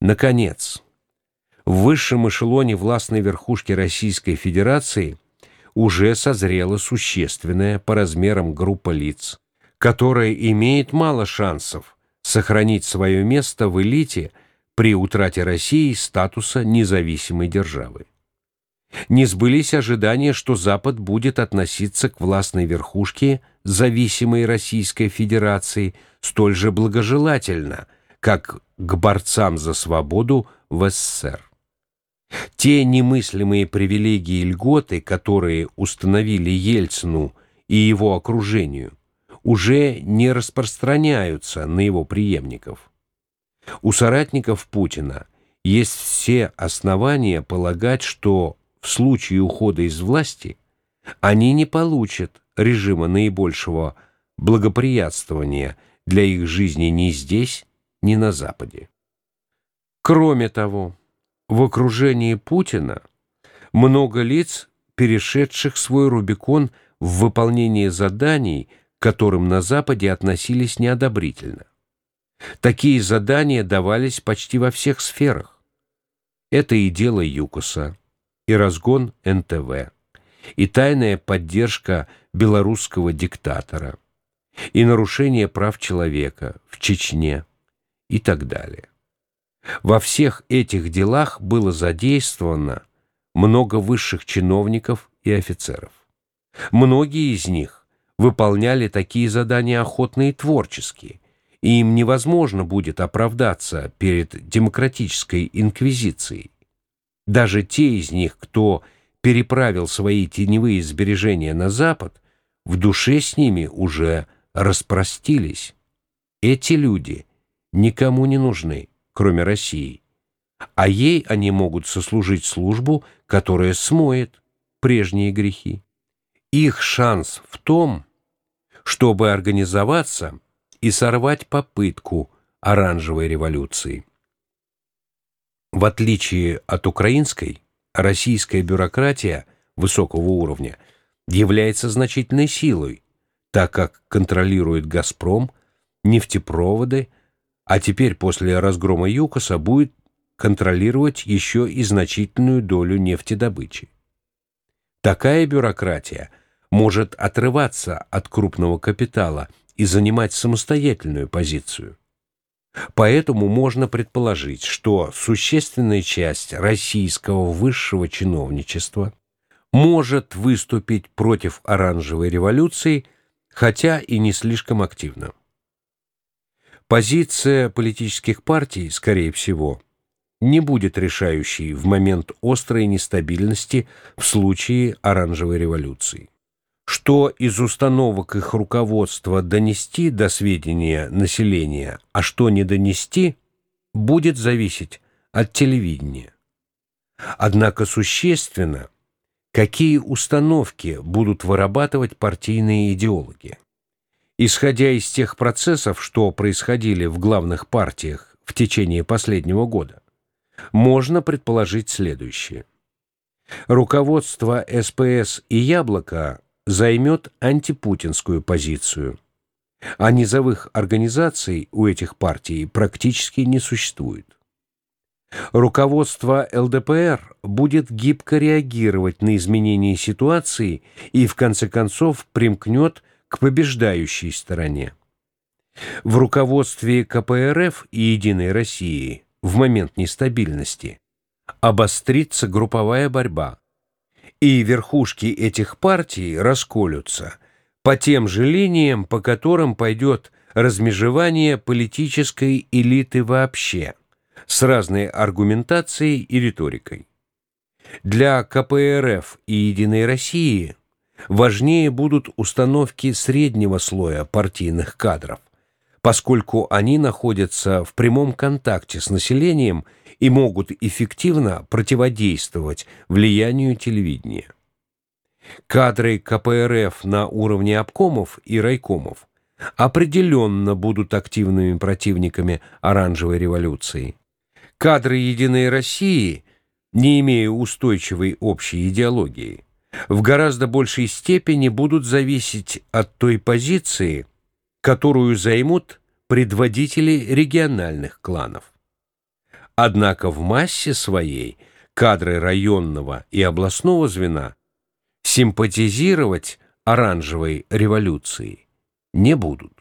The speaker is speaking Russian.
Наконец, в высшем эшелоне властной верхушки Российской Федерации уже созрела существенная по размерам группа лиц, которая имеет мало шансов сохранить свое место в элите при утрате России статуса независимой державы. Не сбылись ожидания, что Запад будет относиться к властной верхушке зависимой Российской Федерации столь же благожелательно, как к борцам за свободу в СССР. Те немыслимые привилегии и льготы, которые установили Ельцину и его окружению, уже не распространяются на его преемников. У соратников Путина есть все основания полагать, что в случае ухода из власти они не получат режима наибольшего благоприятствования для их жизни ни здесь, ни на Западе. Кроме того, в окружении Путина много лиц, перешедших свой Рубикон в выполнении заданий, к которым на Западе относились неодобрительно. Такие задания давались почти во всех сферах. Это и дело ЮКОСа, и разгон НТВ, и тайная поддержка белорусского диктатора, и нарушение прав человека в Чечне и так далее. Во всех этих делах было задействовано много высших чиновников и офицеров. Многие из них выполняли такие задания охотно и творчески, и им невозможно будет оправдаться перед демократической инквизицией. Даже те из них, кто переправил свои теневые сбережения на Запад, в душе с ними уже распростились. Эти люди никому не нужны кроме России, а ей они могут сослужить службу, которая смоет прежние грехи. Их шанс в том, чтобы организоваться и сорвать попытку оранжевой революции. В отличие от украинской, российская бюрократия высокого уровня является значительной силой, так как контролирует «Газпром», нефтепроводы, а теперь после разгрома ЮКОСа будет контролировать еще и значительную долю нефтедобычи. Такая бюрократия может отрываться от крупного капитала и занимать самостоятельную позицию. Поэтому можно предположить, что существенная часть российского высшего чиновничества может выступить против оранжевой революции, хотя и не слишком активно. Позиция политических партий, скорее всего, не будет решающей в момент острой нестабильности в случае оранжевой революции. Что из установок их руководства донести до сведения населения, а что не донести, будет зависеть от телевидения. Однако существенно, какие установки будут вырабатывать партийные идеологи. Исходя из тех процессов, что происходили в главных партиях в течение последнего года, можно предположить следующее. Руководство СПС и «Яблоко» займет антипутинскую позицию, а низовых организаций у этих партий практически не существует. Руководство ЛДПР будет гибко реагировать на изменения ситуации и, в конце концов, примкнет к побеждающей стороне. В руководстве КПРФ и «Единой России» в момент нестабильности обострится групповая борьба, и верхушки этих партий расколются по тем же линиям, по которым пойдет размежевание политической элиты вообще, с разной аргументацией и риторикой. Для КПРФ и «Единой России» важнее будут установки среднего слоя партийных кадров, поскольку они находятся в прямом контакте с населением и могут эффективно противодействовать влиянию телевидения. Кадры КПРФ на уровне обкомов и райкомов определенно будут активными противниками оранжевой революции. Кадры «Единой России», не имея устойчивой общей идеологии, в гораздо большей степени будут зависеть от той позиции, которую займут предводители региональных кланов. Однако в массе своей кадры районного и областного звена симпатизировать оранжевой революции не будут.